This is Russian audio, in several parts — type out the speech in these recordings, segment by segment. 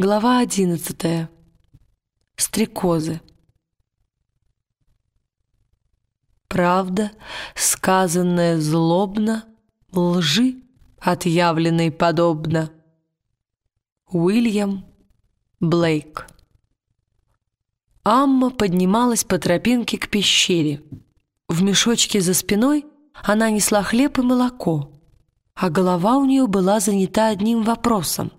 Глава одиннадцатая. Стрекозы. Правда, сказанная злобно, лжи отъявленной подобно. Уильям Блейк. Амма поднималась по тропинке к пещере. В мешочке за спиной она несла хлеб и молоко, а голова у нее была занята одним вопросом.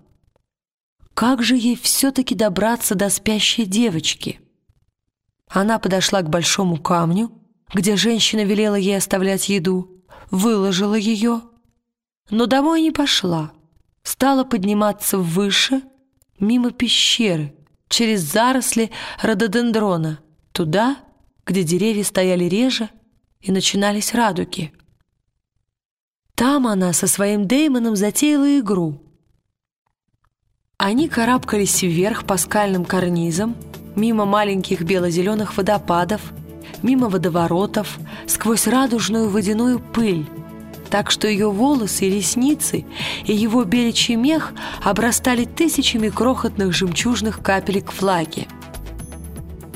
Как же ей все-таки добраться до спящей девочки? Она подошла к большому камню, где женщина велела ей оставлять еду, выложила ее, но домой не пошла, стала подниматься выше, мимо пещеры, через заросли рододендрона, туда, где деревья стояли реже и начинались радуги. Там она со своим Деймоном затеяла игру. Они карабкались вверх по скальным карнизам, мимо маленьких бело-зеленых водопадов, мимо водоворотов, сквозь радужную водяную пыль, так что ее волосы и ресницы и его беличий мех обрастали тысячами крохотных жемчужных капелек флаги.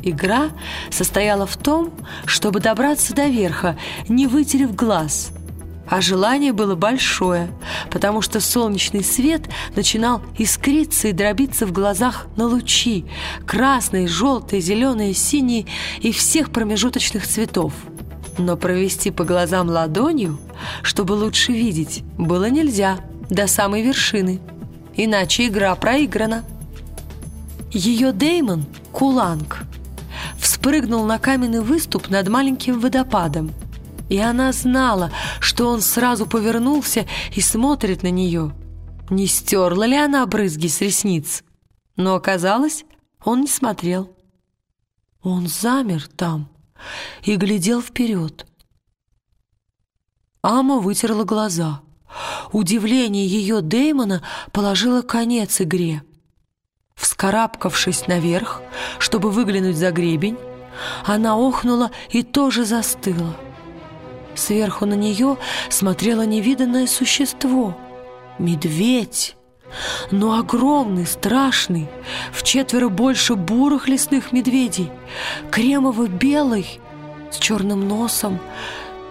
Игра состояла в том, чтобы добраться до верха, не вытерев глаз – а желание было большое, потому что солнечный свет начинал искриться и дробиться в глазах на лучи, красные, желтые, зеленые, синие и всех промежуточных цветов. Но провести по глазам ладонью, чтобы лучше видеть, было нельзя до самой вершины, иначе игра проиграна. Ее Деймон, Куланг, вспрыгнул на каменный выступ над маленьким водопадом – и она знала, что он сразу повернулся и смотрит на нее. Не стерла ли она брызги с ресниц? Но оказалось, он не смотрел. Он замер там и глядел вперед. Ама вытерла глаза. Удивление ее Дэймона положило конец игре. Вскарабкавшись наверх, чтобы выглянуть за гребень, она охнула и тоже застыла. Сверху на нее смотрело невиданное существо — медведь. Но огромный, страшный, в четверо больше бурых лесных медведей, кремово-белый, с черным носом,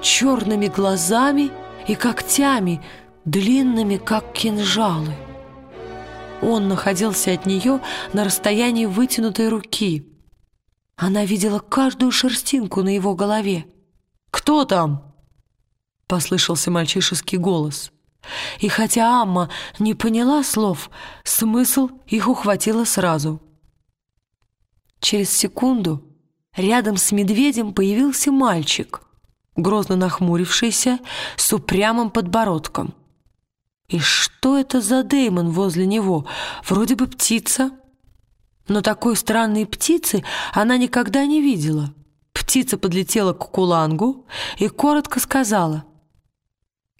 черными глазами и когтями, длинными, как кинжалы. Он находился от нее на расстоянии вытянутой руки. Она видела каждую шерстинку на его голове. «Кто там?» — послышался мальчишеский голос. И хотя Амма не поняла слов, смысл их ухватила сразу. Через секунду рядом с медведем появился мальчик, грозно нахмурившийся, с упрямым подбородком. И что это за Деймон возле него? Вроде бы птица. Но такой странной птицы она никогда не видела. Птица подлетела к кулангу и коротко сказала —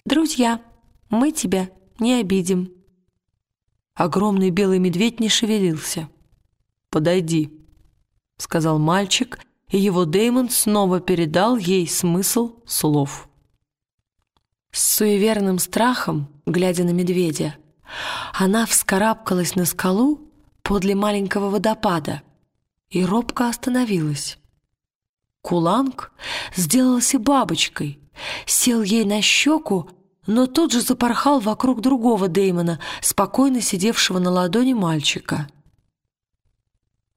«Друзья, мы тебя не обидим». Огромный белый медведь не шевелился. «Подойди», — сказал мальчик, и его Дэймон снова передал ей смысл слов. С суеверным страхом, глядя на медведя, она вскарабкалась на скалу подле маленького водопада и робко остановилась. Куланг сделался бабочкой — сел ей на щеку, но тут же запорхал вокруг другого Дэймона, спокойно сидевшего на ладони мальчика.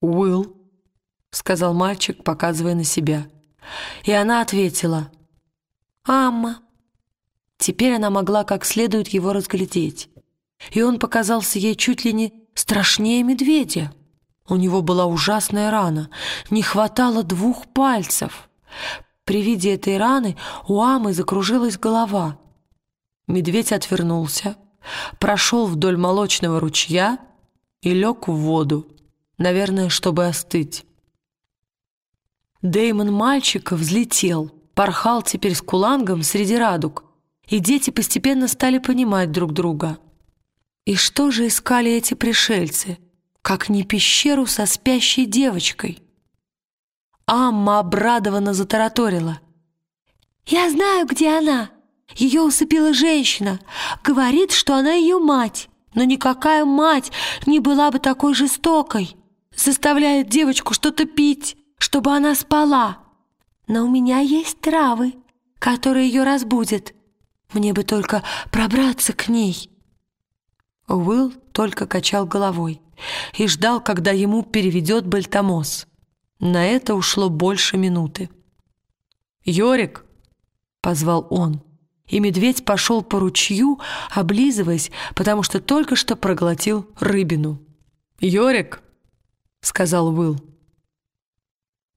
«Уилл», — сказал мальчик, показывая на себя. И она ответила «Амма». Теперь она могла как следует его разглядеть. И он показался ей чуть ли не страшнее медведя. У него была ужасная рана, не хватало двух пальцев. При виде этой раны у Амы закружилась голова. Медведь отвернулся, прошел вдоль молочного ручья и лег в воду, наверное, чтобы остыть. Деймон мальчика взлетел, порхал теперь с кулангом среди радуг, и дети постепенно стали понимать друг друга. И что же искали эти пришельцы, как не пещеру со спящей девочкой? Амма обрадованно затараторила. «Я знаю, где она. Ее усыпила женщина. Говорит, что она ее мать. но никакая мать не была бы такой жестокой. Заставляет девочку что-то пить, чтобы она спала. Но у меня есть травы, которые ее разбудят. Мне бы только пробраться к ней». Уилл только качал головой и ждал, когда ему переведет Бальтамос. На это ушло больше минуты. «Йорик!» — позвал он, и медведь пошел по ручью, облизываясь, потому что только что проглотил рыбину. «Йорик!» — сказал Уилл.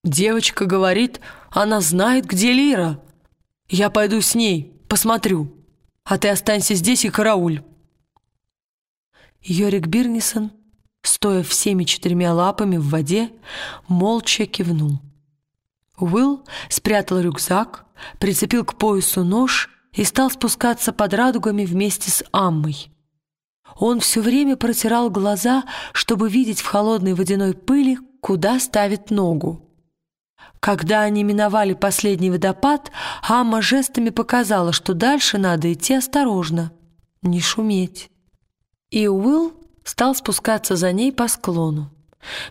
«Девочка говорит, она знает, где Лира. Я пойду с ней, посмотрю, а ты останься здесь и карауль». Йорик Бирнисон, стоя всеми четырьмя лапами в воде, молча кивнул. Уилл спрятал рюкзак, прицепил к поясу нож и стал спускаться под радугами вместе с Аммой. Он все время протирал глаза, чтобы видеть в холодной водяной пыли, куда ставит ногу. Когда они миновали последний водопад, Амма жестами показала, что дальше надо идти осторожно, не шуметь и Уилл стал спускаться за ней по склону,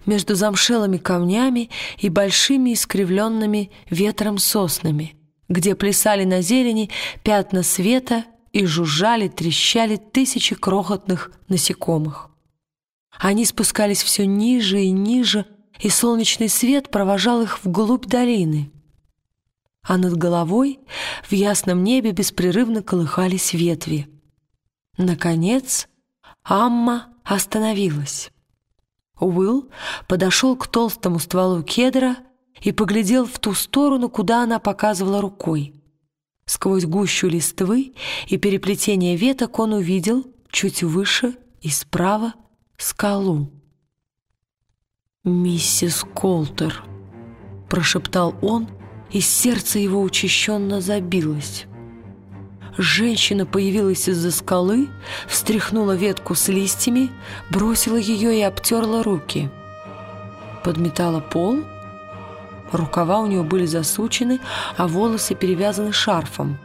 между замшелыми камнями и большими искривленными ветром соснами, где плясали на зелени пятна света и жужжали, трещали тысячи крохотных насекомых. Они спускались все ниже и ниже, и солнечный свет провожал их вглубь долины. А над головой в ясном небе беспрерывно колыхались ветви. Наконец, Амма остановилась. Уилл подошел к толстому стволу кедра и поглядел в ту сторону, куда она показывала рукой. Сквозь гущу листвы и переплетение веток он увидел чуть выше и справа скалу. «Миссис Колтер», — прошептал он, и сердце его учащенно забилось. Женщина появилась из-за скалы, встряхнула ветку с листьями, бросила ее и обтерла руки. Подметала пол. Рукава у нее были засучены, а волосы перевязаны шарфом.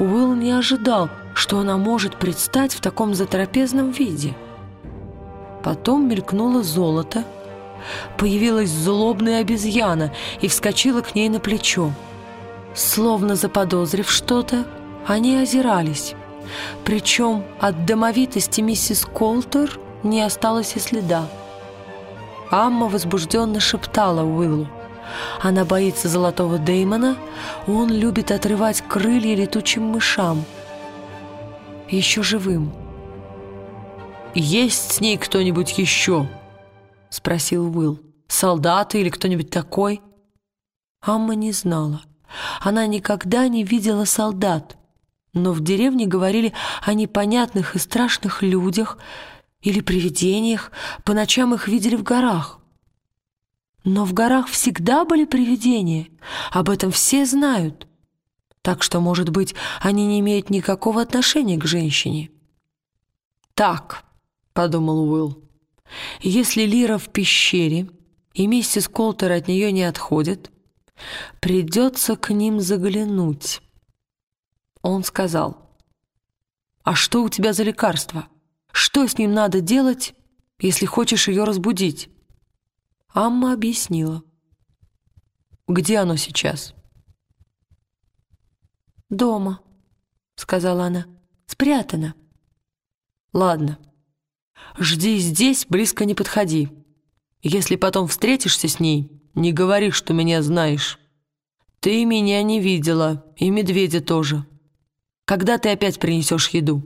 Уилл не ожидал, что она может предстать в таком затрапезном виде. Потом мелькнуло золото, появилась злобная обезьяна и вскочила к ней на плечо. Словно заподозрив что-то, они озирались. Причем от домовитости миссис Колтер не осталось и следа. Амма возбужденно шептала Уиллу. Она боится золотого Деймона, он любит отрывать крылья летучим мышам. Еще живым. «Есть с ней кто-нибудь еще?» — спросил Уилл. «Солдаты или кто-нибудь такой?» Амма не знала. Она никогда не видела солдат, но в деревне говорили о непонятных и страшных людях или привидениях, по ночам их видели в горах. Но в горах всегда были привидения, об этом все знают. Так что, может быть, они не имеют никакого отношения к женщине. «Так», — подумал Уилл, — «если Лира в пещере, и миссис Колтер от нее не отходит, Придется к ним заглянуть. Он сказал, «А что у тебя за лекарство? Что с ним надо делать, если хочешь ее разбудить?» Амма объяснила. «Где оно сейчас?» «Дома», — сказала она. «Спрятано». «Ладно. Жди здесь, близко не подходи. Если потом встретишься с ней, не говори, что меня знаешь. Ты меня не видела, и медведя тоже. Когда ты опять принесешь еду?»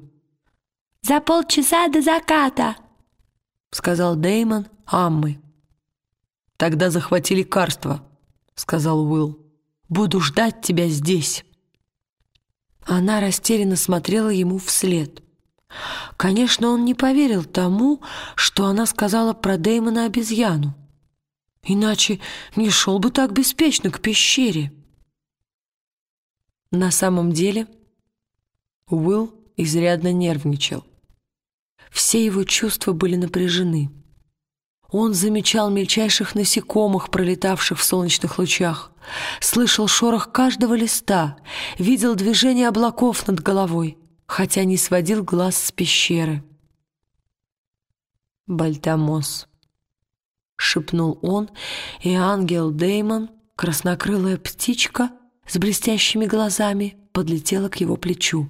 «За полчаса до заката», — сказал Деймон Аммы. «Тогда захвати лекарство», — сказал Уилл. «Буду ждать тебя здесь». Она растерянно смотрела ему вслед. Конечно, он не поверил тому, что она сказала про Дэймона обезьяну. Иначе не шел бы так беспечно к пещере. На самом деле Уилл изрядно нервничал. Все его чувства были напряжены. Он замечал мельчайших насекомых, пролетавших в солнечных лучах, слышал шорох каждого листа, видел движение облаков над головой, хотя не сводил глаз с пещеры. «Бальтамос», — шепнул он, и ангел Деймон, краснокрылая птичка с блестящими глазами, подлетела к его плечу.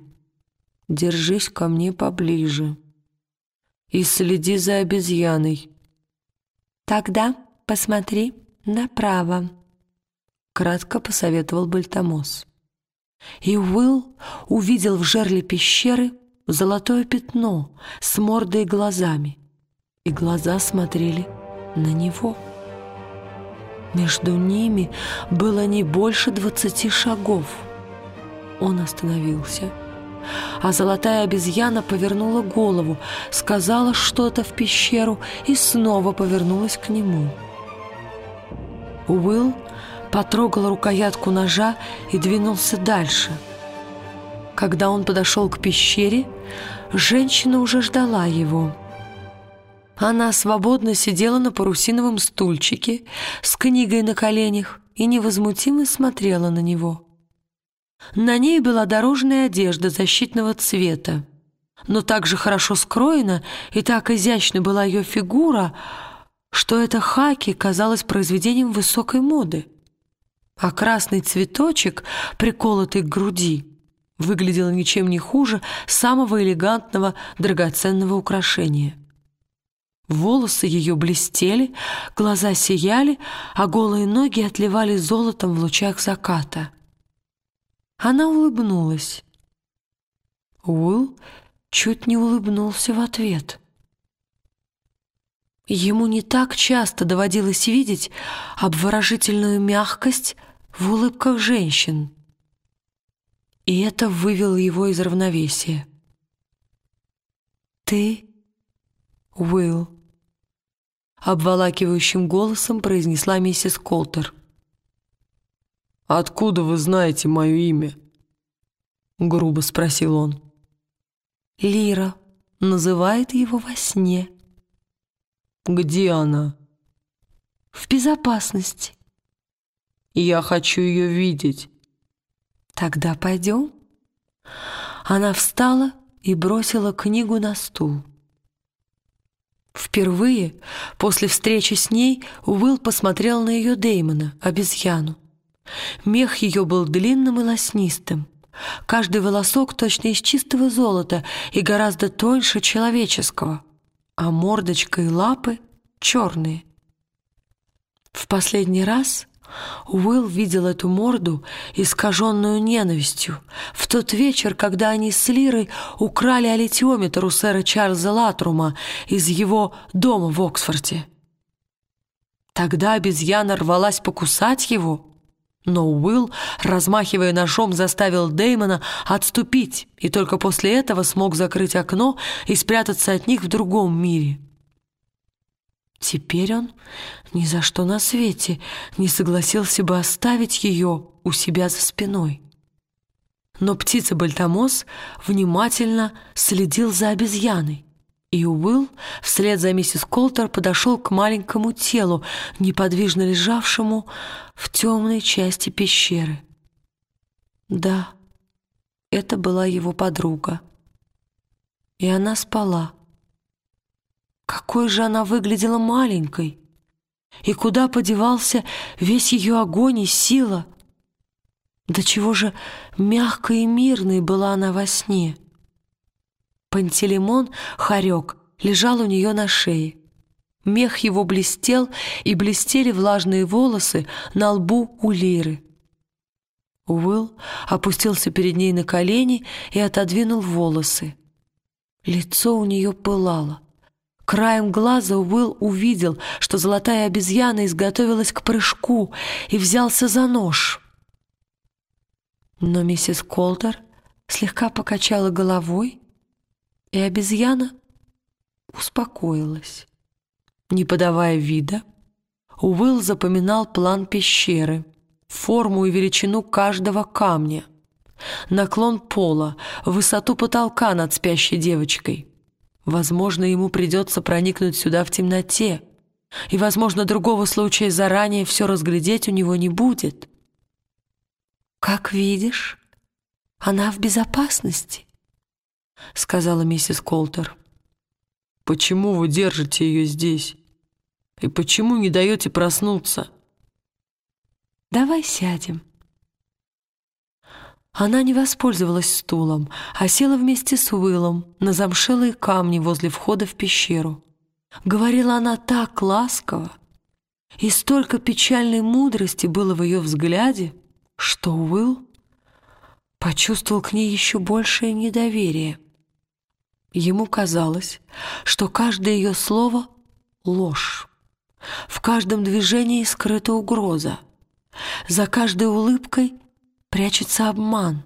«Держись ко мне поближе и следи за обезьяной». «Тогда посмотри направо», — кратко посоветовал Бальтамос. И Уилл увидел в жерле пещеры золотое пятно с мордой и глазами, и глаза смотрели на него. Между ними было не больше двадцати шагов. Он остановился, а золотая обезьяна повернула голову, сказала что-то в пещеру и снова повернулась к нему. Уилл потрогал рукоятку ножа и двинулся дальше. Когда он подошел к пещере, женщина уже ждала его. Она свободно сидела на парусиновом стульчике с книгой на коленях и невозмутимо смотрела на него. На ней была дорожная одежда защитного цвета, но так же хорошо скроена и так изящна была ее фигура, что это хаки казалось произведением высокой моды а красный цветочек, приколотый к груди, выглядел ничем не хуже самого элегантного драгоценного украшения. Волосы ее блестели, глаза сияли, а голые ноги отливали золотом в лучах заката. Она улыбнулась. Уилл чуть не улыбнулся в ответ. Ему не так часто доводилось видеть обворожительную мягкость, в улыбках женщин. И это вывело его из равновесия. «Ты, Уилл», — обволакивающим голосом произнесла миссис Колтер. «Откуда вы знаете мое имя?» — грубо спросил он. «Лира называет его во сне». «Где она?» «В безопасности». Я хочу ее видеть. Тогда пойдем. Она встала и бросила книгу на стул. Впервые после встречи с ней Уилл посмотрел на ее Деймона, обезьяну. Мех ее был длинным и лоснистым. Каждый волосок точно из чистого золота и гораздо тоньше человеческого, а мордочка и лапы черные. В последний раз Уилл видел эту морду, искаженную ненавистью, в тот вечер, когда они с Лирой украли алитиометр у сэра Чарльза Латрума из его дома в Оксфорде. Тогда обезьяна рвалась покусать его, но Уилл, размахивая ножом, заставил Дэймона отступить и только после этого смог закрыть окно и спрятаться от них в другом мире. Теперь он ни за что на свете не согласился бы оставить ее у себя за спиной. Но птица Бальтамос внимательно следил за обезьяной, и Уилл вслед за миссис Колтер подошел к маленькому телу, неподвижно лежавшему в темной части пещеры. Да, это была его подруга, и она спала. Какой же она выглядела маленькой! И куда подевался весь ее огонь и сила? До чего же мягкой и мирной была она во сне? Пантелеймон, хорек, лежал у нее на шее. Мех его блестел, и блестели влажные волосы на лбу у Лиры. Уилл опустился перед ней на колени и отодвинул волосы. Лицо у нее пылало. Краем глаза Уилл увидел, что золотая обезьяна изготовилась к прыжку и взялся за нож. Но миссис Колтер слегка покачала головой, и обезьяна успокоилась. Не подавая вида, Уилл запоминал план пещеры, форму и величину каждого камня, наклон пола, высоту потолка над спящей девочкой — Возможно, ему придется проникнуть сюда в темноте, и, возможно, другого случая заранее все разглядеть у него не будет. Как видишь, она в безопасности. — сказала миссис Колтер. «Почему вы держите ее здесь? И почему не даете проснуться?» «Давай сядем». Она не воспользовалась стулом, а села вместе с Уиллом на замшелые камни возле входа в пещеру. Говорила она так ласково, и столько печальной мудрости было в ее взгляде, что Уилл почувствовал к ней еще большее недоверие. Ему казалось, что каждое ее слово — ложь. В каждом движении скрыта угроза. За каждой улыбкой прячется обман.